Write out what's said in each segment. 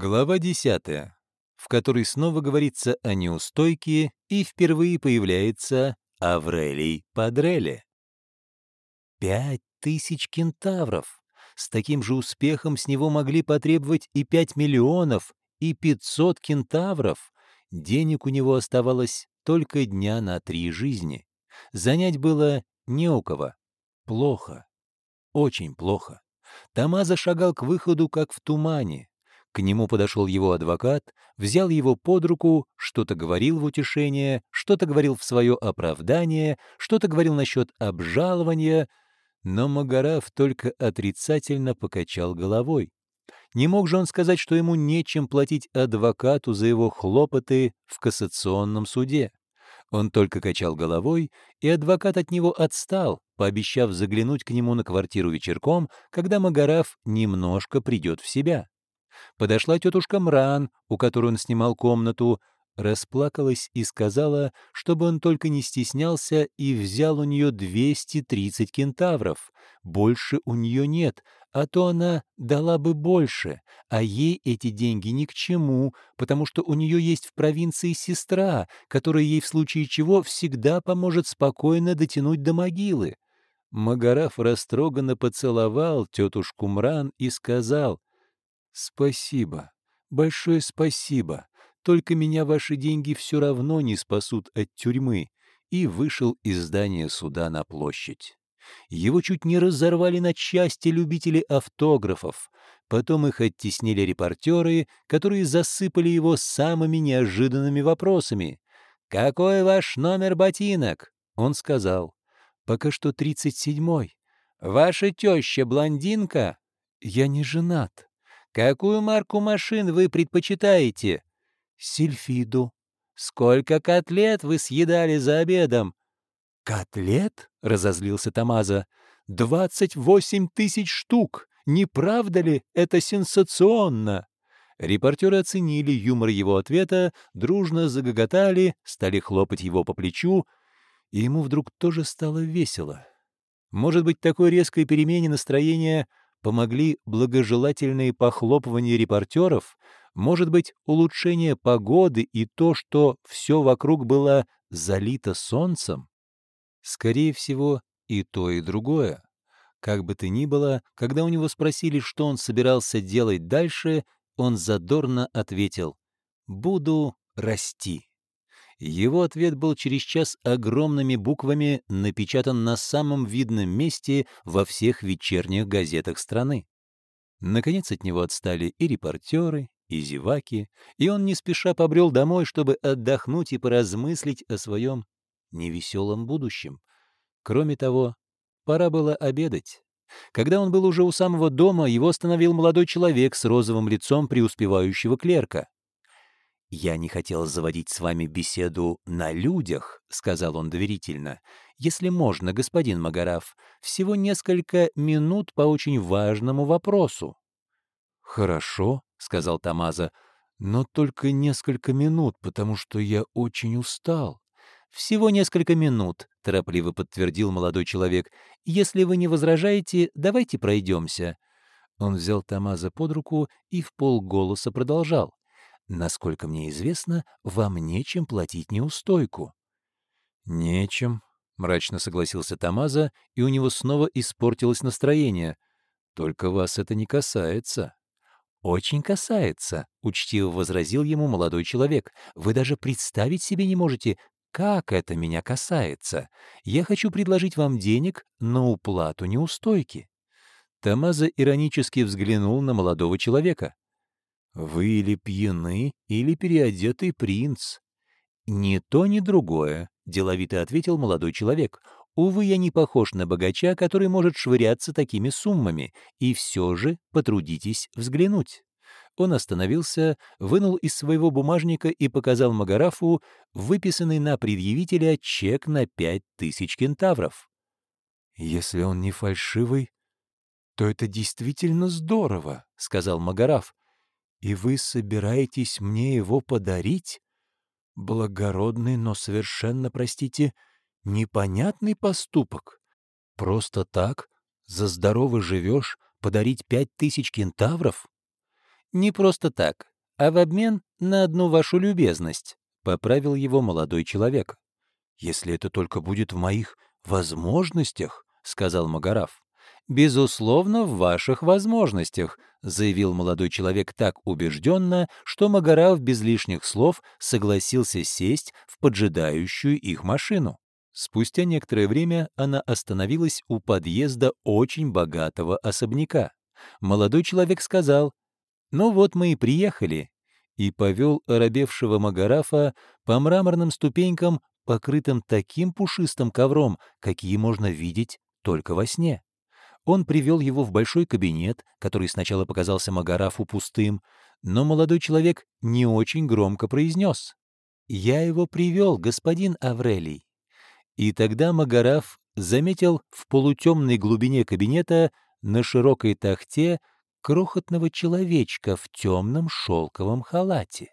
Глава 10, в которой снова говорится о неустойке и впервые появляется Аврелий Падрелли. Пять тысяч кентавров! С таким же успехом с него могли потребовать и пять миллионов, и пятьсот кентавров. Денег у него оставалось только дня на три жизни. Занять было не у кого. Плохо. Очень плохо. Тамаза шагал к выходу, как в тумане. К нему подошел его адвокат, взял его под руку, что-то говорил в утешение, что-то говорил в свое оправдание, что-то говорил насчет обжалования, но Магараф только отрицательно покачал головой. Не мог же он сказать, что ему нечем платить адвокату за его хлопоты в кассационном суде. Он только качал головой, и адвокат от него отстал, пообещав заглянуть к нему на квартиру вечерком, когда Магараф немножко придет в себя. Подошла тетушка Мран, у которой он снимал комнату, расплакалась и сказала, чтобы он только не стеснялся и взял у нее 230 кентавров. Больше у нее нет, а то она дала бы больше, а ей эти деньги ни к чему, потому что у нее есть в провинции сестра, которая ей в случае чего всегда поможет спокойно дотянуть до могилы. Магараф растроганно поцеловал тетушку Мран и сказал, «Спасибо, большое спасибо, только меня ваши деньги все равно не спасут от тюрьмы», и вышел из здания суда на площадь. Его чуть не разорвали на части любители автографов. Потом их оттеснили репортеры, которые засыпали его самыми неожиданными вопросами. «Какой ваш номер ботинок?» Он сказал. «Пока что тридцать седьмой». «Ваша теща блондинка?» «Я не женат». Какую марку машин вы предпочитаете? Сильфиду. Сколько котлет вы съедали за обедом? Котлет? разозлился Тамаза. Двадцать восемь тысяч штук. Не правда ли это сенсационно? Репортеры оценили юмор его ответа, дружно загоготали, стали хлопать его по плечу, и ему вдруг тоже стало весело. Может быть, такой резкой перемене настроения помогли благожелательные похлопывания репортеров, может быть, улучшение погоды и то, что все вокруг было залито солнцем? Скорее всего, и то, и другое. Как бы то ни было, когда у него спросили, что он собирался делать дальше, он задорно ответил «Буду расти». Его ответ был через час огромными буквами напечатан на самом видном месте во всех вечерних газетах страны. Наконец от него отстали и репортеры, и зеваки, и он не спеша побрел домой, чтобы отдохнуть и поразмыслить о своем невеселом будущем. Кроме того, пора было обедать. Когда он был уже у самого дома, его остановил молодой человек с розовым лицом преуспевающего клерка. «Я не хотел заводить с вами беседу на людях», — сказал он доверительно. «Если можно, господин Магараф, всего несколько минут по очень важному вопросу». «Хорошо», — сказал Тамаза, — «но только несколько минут, потому что я очень устал». «Всего несколько минут», — торопливо подтвердил молодой человек. «Если вы не возражаете, давайте пройдемся». Он взял Тамаза под руку и в полголоса продолжал. Насколько мне известно, вам нечем платить неустойку. Нечем, мрачно согласился Тамаза, и у него снова испортилось настроение. Только вас это не касается. Очень касается, учтиво возразил ему молодой человек. Вы даже представить себе не можете, как это меня касается. Я хочу предложить вам денег на уплату неустойки. Тамаза иронически взглянул на молодого человека. Вы или пьяны, или переодетый принц. Ни то, ни другое, — деловито ответил молодой человек. Увы, я не похож на богача, который может швыряться такими суммами, и все же потрудитесь взглянуть. Он остановился, вынул из своего бумажника и показал Магарафу выписанный на предъявителя чек на пять тысяч кентавров. «Если он не фальшивый, то это действительно здорово», — сказал Магараф. И вы собираетесь мне его подарить? Благородный, но совершенно, простите, непонятный поступок. Просто так, за здорово живешь, подарить пять тысяч кентавров? Не просто так, а в обмен на одну вашу любезность», — поправил его молодой человек. «Если это только будет в моих возможностях», — сказал Магараф. «Безусловно, в ваших возможностях», — заявил молодой человек так убежденно, что Магараф без лишних слов согласился сесть в поджидающую их машину. Спустя некоторое время она остановилась у подъезда очень богатого особняка. Молодой человек сказал, «Ну вот мы и приехали», и повел оробевшего Магарафа по мраморным ступенькам, покрытым таким пушистым ковром, какие можно видеть только во сне. Он привел его в большой кабинет, который сначала показался Магарафу пустым, но молодой человек не очень громко произнес. «Я его привел, господин Аврелий». И тогда Магараф заметил в полутемной глубине кабинета на широкой тахте крохотного человечка в темном шелковом халате.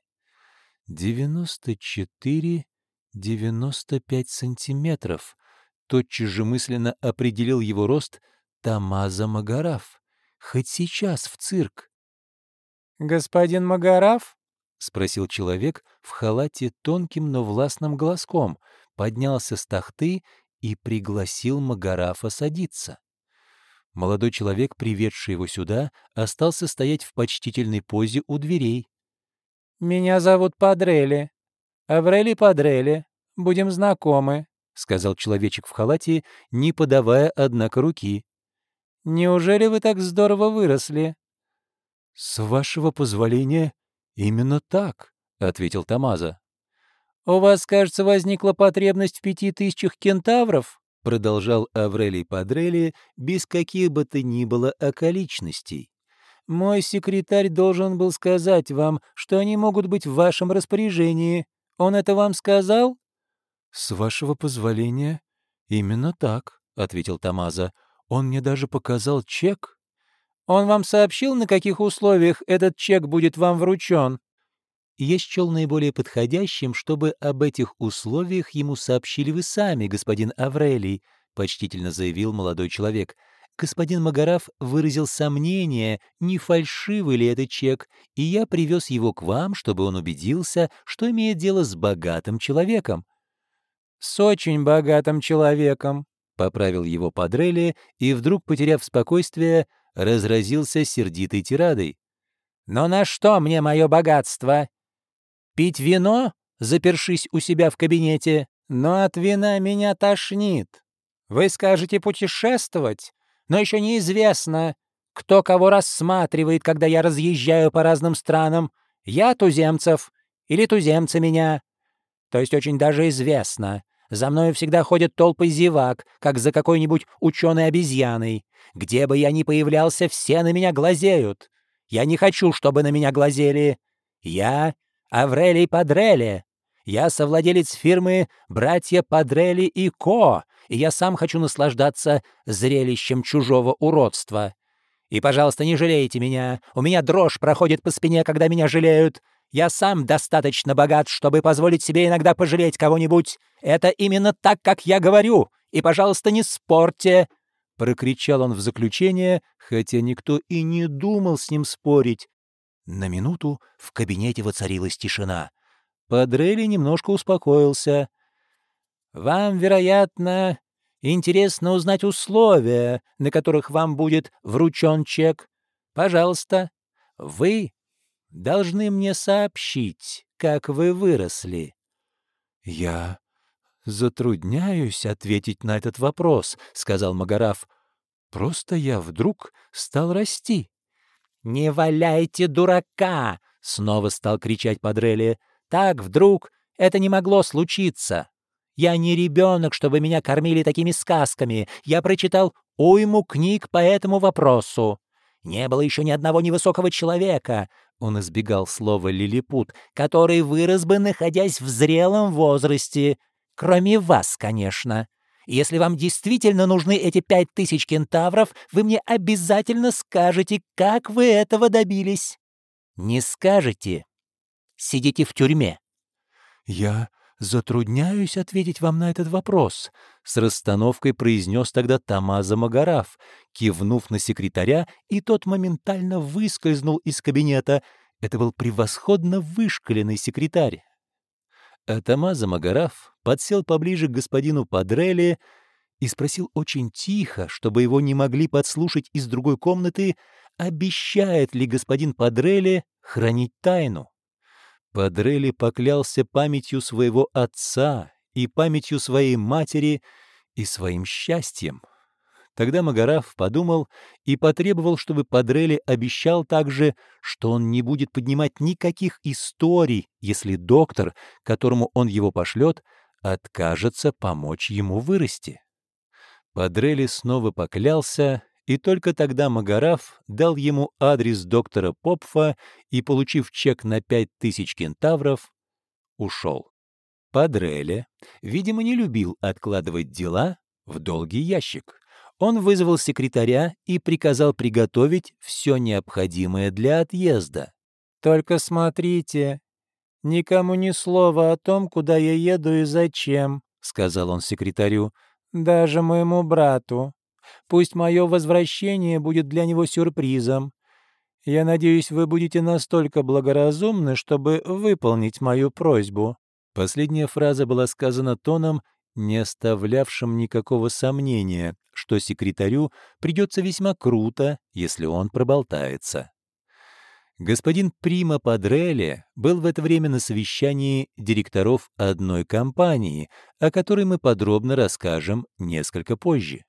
«Девяносто четыре, девяносто пять сантиметров», тотчас же мысленно определил его рост — Тамаза Магараф. Хоть сейчас в цирк. «Господин Магараф?» — спросил человек в халате тонким, но властным голоском, поднялся с тахты и пригласил Магарафа садиться. Молодой человек, приведший его сюда, остался стоять в почтительной позе у дверей. «Меня зовут Падрели. Аврели Падрели. Будем знакомы», — сказал человечек в халате, не подавая, однако, руки. Неужели вы так здорово выросли?» «С вашего позволения, именно так», — ответил Тамаза. «У вас, кажется, возникла потребность в пяти тысячах кентавров?» — продолжал Аврелий Падрели без каких бы то ни было околичностей. «Мой секретарь должен был сказать вам, что они могут быть в вашем распоряжении. Он это вам сказал?» «С вашего позволения, именно так», — ответил Тамаза. Он мне даже показал чек. Он вам сообщил, на каких условиях этот чек будет вам вручен? Я счел наиболее подходящим, чтобы об этих условиях ему сообщили вы сами, господин Аврелий, почтительно заявил молодой человек. Господин Магараф выразил сомнение, не фальшивый ли этот чек, и я привез его к вам, чтобы он убедился, что имеет дело с богатым человеком. — С очень богатым человеком, — поправил его Падрелли и, вдруг потеряв спокойствие, разразился сердитой тирадой. «Но на что мне мое богатство? Пить вино, запершись у себя в кабинете? Но от вина меня тошнит. Вы скажете путешествовать, но еще неизвестно, кто кого рассматривает, когда я разъезжаю по разным странам. Я туземцев или туземцы меня. То есть очень даже известно, за мною всегда ходят толпы зевак, как за какой-нибудь ученой обезьяной. Где бы я ни появлялся, все на меня глазеют. Я не хочу, чтобы на меня глазели. Я Аврелий Падрелли. Я совладелец фирмы «Братья Падрелли и Ко», и я сам хочу наслаждаться зрелищем чужого уродства. И, пожалуйста, не жалейте меня. У меня дрожь проходит по спине, когда меня жалеют. Я сам достаточно богат, чтобы позволить себе иногда пожалеть кого-нибудь. Это именно так, как я говорю. И, пожалуйста, не спорьте!» Прокричал он в заключение, хотя никто и не думал с ним спорить. На минуту в кабинете воцарилась тишина. Падрелли немножко успокоился. «Вам, вероятно, интересно узнать условия, на которых вам будет вручен чек. Пожалуйста, вы должны мне сообщить, как вы выросли». «Я затрудняюсь ответить на этот вопрос», — сказал Магараф. «Просто я вдруг стал расти». «Не валяйте дурака!» — снова стал кричать Падрелли. «Так вдруг это не могло случиться. Я не ребенок, чтобы меня кормили такими сказками. Я прочитал уйму книг по этому вопросу. Не было еще ни одного невысокого человека, он избегал слова «лилипут», который вырос бы, находясь в зрелом возрасте. Кроме вас, конечно. Если вам действительно нужны эти пять тысяч кентавров, вы мне обязательно скажете, как вы этого добились. Не скажете — сидите в тюрьме. «Я «Затрудняюсь ответить вам на этот вопрос», — с расстановкой произнес тогда Тамаза Магараф, кивнув на секретаря, и тот моментально выскользнул из кабинета. Это был превосходно вышкаленный секретарь. А Тамаза Магараф подсел поближе к господину Падрелли и спросил очень тихо, чтобы его не могли подслушать из другой комнаты, обещает ли господин Падрелли хранить тайну. Падрелли поклялся памятью своего отца и памятью своей матери и своим счастьем. Тогда Магараф подумал и потребовал, чтобы Падрелли обещал также, что он не будет поднимать никаких историй, если доктор, которому он его пошлет, откажется помочь ему вырасти. Падрелли снова поклялся и только тогда Магараф дал ему адрес доктора Попфа и, получив чек на пять тысяч кентавров, ушел. Падреле, видимо, не любил откладывать дела в долгий ящик. Он вызвал секретаря и приказал приготовить все необходимое для отъезда. «Только смотрите, никому ни слова о том, куда я еду и зачем», — сказал он секретарю, — «даже моему брату. Пусть мое возвращение будет для него сюрпризом. Я надеюсь, вы будете настолько благоразумны, чтобы выполнить мою просьбу». Последняя фраза была сказана тоном, не оставлявшим никакого сомнения, что секретарю придется весьма круто, если он проболтается. Господин Прима Падрелли был в это время на совещании директоров одной компании, о которой мы подробно расскажем несколько позже.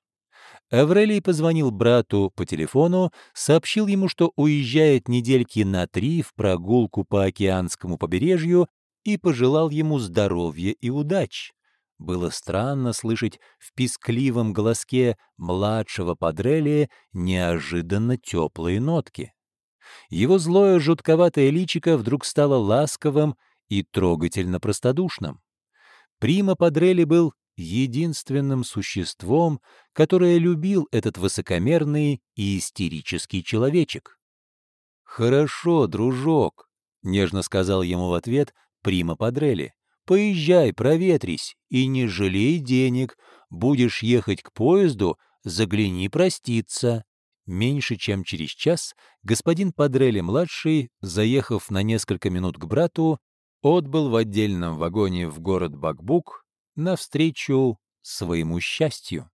Аврелий позвонил брату по телефону, сообщил ему, что уезжает недельки на три в прогулку по океанскому побережью и пожелал ему здоровья и удач. Было странно слышать в пискливом голоске младшего Падрелия неожиданно теплые нотки. Его злое жутковатое личико вдруг стало ласковым и трогательно простодушным. Прима Падрелли был единственным существом, которое любил этот высокомерный и истерический человечек. «Хорошо, дружок», — нежно сказал ему в ответ Прима Падрелли. «Поезжай, проветрись и не жалей денег. Будешь ехать к поезду, загляни проститься». Меньше чем через час господин Падрелли-младший, заехав на несколько минут к брату, отбыл в отдельном вагоне в город Бакбук навстречу своему счастью.